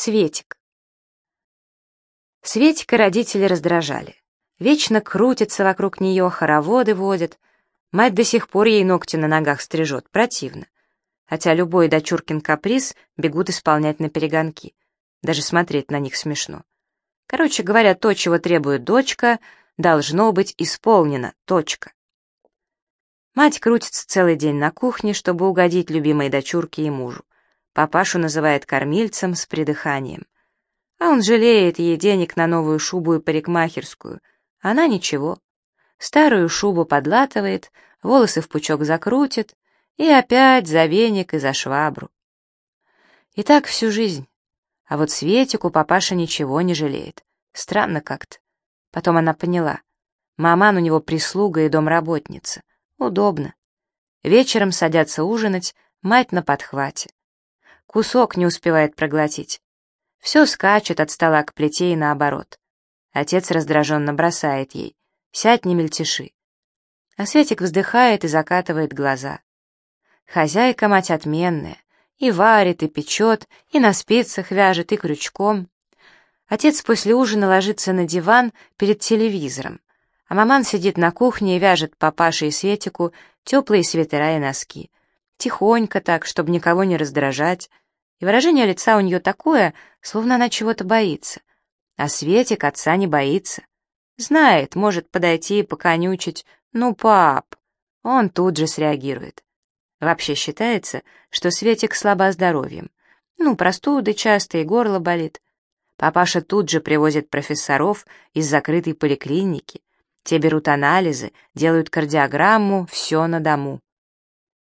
Светик. Светика родители раздражали. Вечно крутится вокруг нее, хороводы водит. Мать до сих пор ей ногти на ногах стрижет, противно. Хотя любой дочуркин каприз бегут исполнять на перегонки. Даже смотреть на них смешно. Короче говоря, то, чего требует дочка, должно быть исполнено, точка. Мать крутится целый день на кухне, чтобы угодить любимой дочурке и мужу. Папашу называет кормильцем с придыханием. А он жалеет ей денег на новую шубу и парикмахерскую. Она ничего. Старую шубу подлатывает, волосы в пучок закрутит, и опять за веник и за швабру. И так всю жизнь. А вот Светику папаша ничего не жалеет. Странно как-то. Потом она поняла. Маман у него прислуга и домработница. Удобно. Вечером садятся ужинать, мать на подхвате. Кусок не успевает проглотить. Все скачет от стола к плите и наоборот. Отец раздраженно бросает ей. «Сядь, не мельтеши». А Светик вздыхает и закатывает глаза. Хозяйка мать отменная. И варит, и печет, и на спицах вяжет, и крючком. Отец после ужина ложится на диван перед телевизором, а маман сидит на кухне и вяжет папаше и Светику теплые свитера и носки. Тихонько так, чтобы никого не раздражать. И выражение лица у нее такое, словно она чего-то боится. А Светик отца не боится. Знает, может подойти и поконючить. «Ну, пап!» Он тут же среагирует. Вообще считается, что Светик слаба здоровьем. Ну, простуды часто и горло болит. Папаша тут же привозит профессоров из закрытой поликлиники. Те берут анализы, делают кардиограмму, все на дому.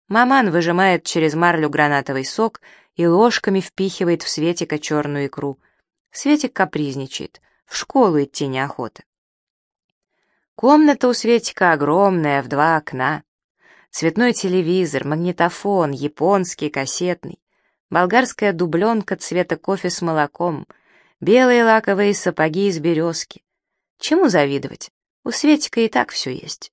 Маман выжимает через марлю гранатовый сок и ложками впихивает в Светика черную икру. Светик капризничает, в школу идти неохота. Комната у Светика огромная, в два окна. Цветной телевизор, магнитофон, японский, кассетный, болгарская дубленка цвета кофе с молоком, белые лаковые сапоги из березки. Чему завидовать? У Светика и так все есть.